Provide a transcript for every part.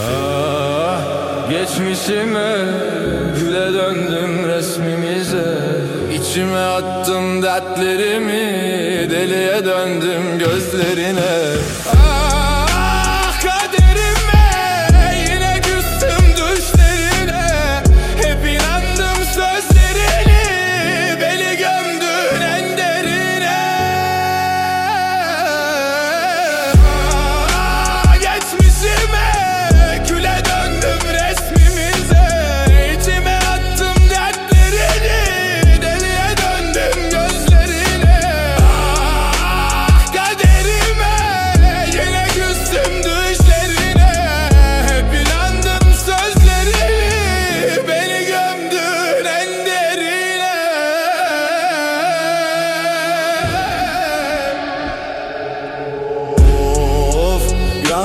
Ah, geçmişime güle döndüm resmimize. İçime attım dertlerimi Deliye döndüm gözlerine.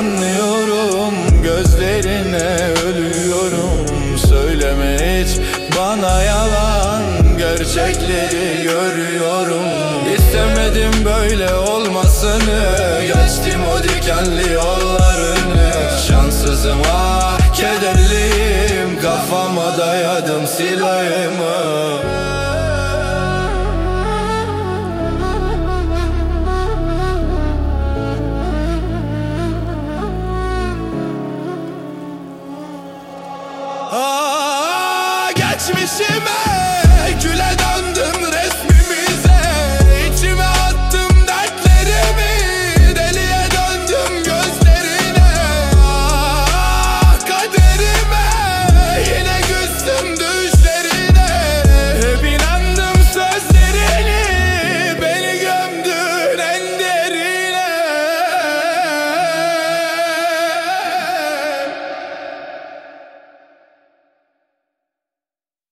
Anlıyorum gözlerine ölüyorum. Söyleme hiç bana yalan Gerçekleri görüyorum. İstemedim böyle olmasını Geçtim o dikenli yollarını. Şanssızım ah kederliyim Kafama dayadım silahımı. Aa, geçmişime